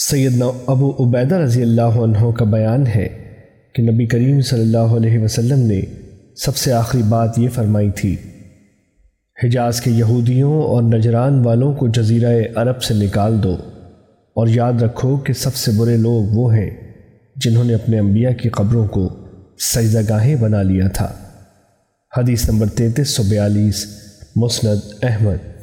سیدنا ابو عبیدہ رضی اللہ عنہ کا بیان ہے کہ نبی کریم صلی اللہ علیہ وسلم نے سب سے آخری بات یہ فرمائی تھی، حجاز کے یہودیوں اور نجران والوں کو جزیرہ عرب سے نکال دو اور یاد رکھو کہ سب سے برے لوگ وہ ہیں جنہوں نے اپنے انبیاء کی قبروں کو سجدہ گاہیں بنا لیا تھا۔ حدیث نمبر تینتیس سو بیالیس، مسند احمد۔